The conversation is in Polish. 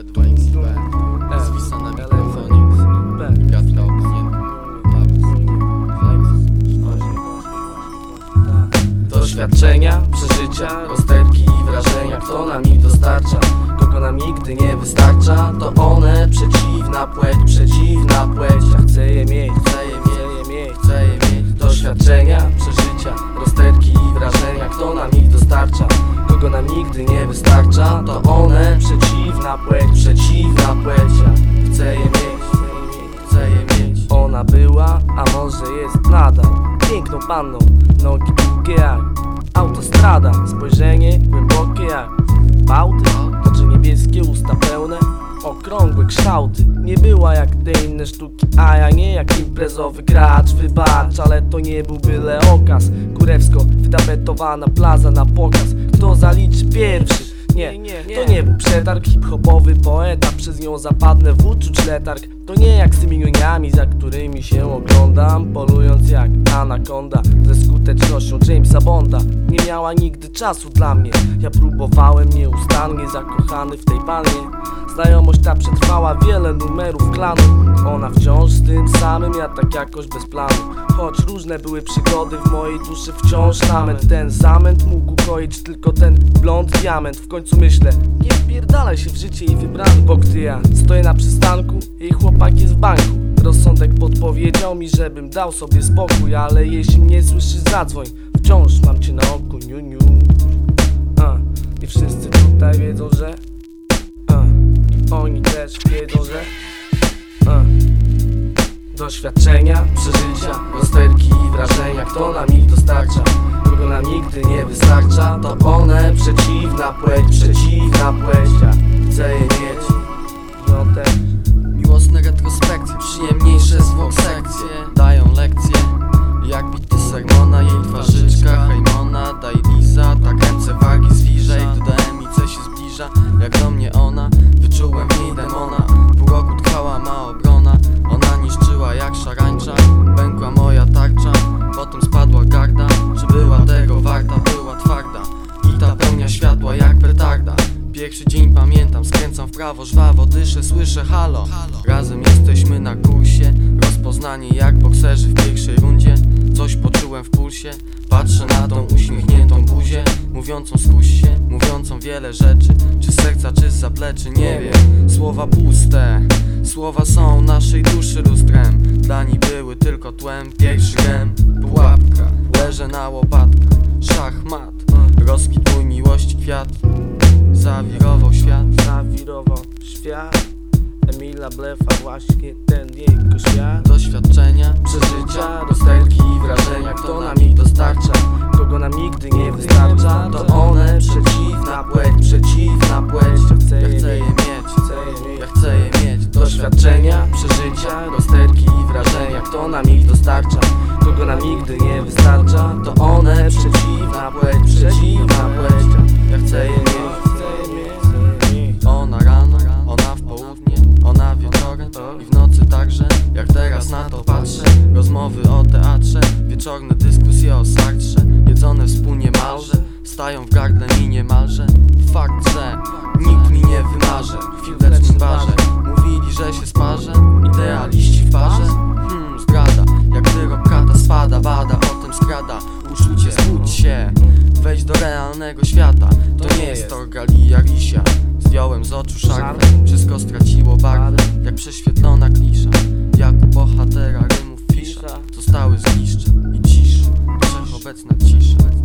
L2XB Zwisa na mikrofonie Gadka obsunięta Doświadczenia, przeżycia, rozterki i wrażenia Kto nam ich dostarcza, kogo nam nigdy nie wystarcza To one, przeciwna płeć, przeciwna płeć Ja chcę je mieć, chcę je mieć, chcę je mieć, chcę je mieć Doświadczenia, przeżycia, rozterki i wrażenia Kto nam ich dostarcza, nigdy nie wystarcza To one, przeciwna płeć, przeciwna płeć. Chcę je mieć, chcę je mieć. Ona była, a może jest nadal Piękną panną, nogi długie jak autostrada Spojrzenie głębokie jak bałty Oczy niebieskie, usta pełne Okrągłe kształty. Nie była jak te inne sztuki A ja nie jak imprezowy gracz Wybacz, ale to nie był byle okaz Kurewsko, wydabetowana plaza na pokaz Kto zaliczy pierwszy? Nie, to nie był przetarg hip-hopowy poeta Przez nią zapadnę w uczuć letarg To nie jak z tymi niuniami, za którymi się oglądam Polując jak anakonda Ze skutecznością Jamesa Bonda. Nie miała nigdy czasu dla mnie. Ja próbowałem nieustannie zakochany w tej pannie Znajomość ta przetrwała wiele numerów klanu. Ona wciąż z tym samym, ja tak jakoś bez planu. Choć różne były przygody w mojej duszy wciąż lament Ten zamęt mógł koić tylko ten blond diament. W końcu myślę, nie wpierdalaj się w życie i wybrany Bo gdy ja stoję na przystanku, jej chłopak jest w banku. Rozsądek podpowiedział mi, żebym dał sobie spokój Ale jeśli mnie słyszysz zadzwoń, wciąż mam cię na oku, niu niu. A, I wszyscy tutaj wiedzą, że a, oni też wiedzą, że a, Doświadczenia, przeżycia, rozterki i wrażenia Kto nam ich dostarcza, kogo nam nigdy nie wystarcza? To one, przeciwna płeć, przeciwna płeć. Ja chcę je sekcje Dają lekcje, jak bity sermona Jej twarzyczka, hejmona, daj liza. Tak ręce wagi i gdy do emice się zbliża. Jak do mnie ona, wyczułem niej demona. Pół roku trwała ma obrona Ona niszczyła jak szarańcza. Pękła moja tarcza, potem spadła garda. Czy była tego warta, była twarda. I ta pełnia światła jak petarda. Pierwszy dzień pamiętam, skręcam w prawo, żwawo dyszę, słyszę halo. Razem jesteśmy na kursie, jak bokserzy w pierwszej rundzie. Coś poczułem w pulsie, patrzę na tą uśmiechniętą buzię Mówiącą skuś się, mówiącą wiele rzeczy. Czy z serca, czy z zapleczy, nie wiem. Słowa puste, słowa są naszej duszy lustrem. Dla niej były tylko tłem, pierwszy gem, pułapka Leżę na łopatkach, szachmat Rozkwit miłości kwiat. Zawirował świat. Zawirował świat Emila Blefa, właśnie ten świat. Doświadczenia, Przeżycia, rozterki i wrażenia Kto nam ich dostarcza, kogo nam nigdy nie wystarcza To one, przeciwna płeć, przeciwna płeć. Ja chcę je mieć. ja chcę je mieć. Doświadczenia, przeżycia, rozterki i wrażenia Kto nam ich dostarcza, kogo nam nigdy nie wystarcza To one, przeciwna płeć, przeciwna Rozmowy o teatrze, wieczorne dyskusje o Sartrze Jedzone wspólnie malże, stają w gardle mi niemalże Fakt, że nikt mi nie wymarzy W chwilecznym barze. Mówili, że się sparzę Idealiści w parze? Hmm, zdrada, jak wyrok kata spada Bada o tym skrada, uczucie, zbudź się Wejdź do realnego świata, to nie jest Torgalia Risia. Zdjąłem z oczu szarfę, wszystko straciło barwę Jak prześwietlona klisza. Jak u bohatera obecna cisza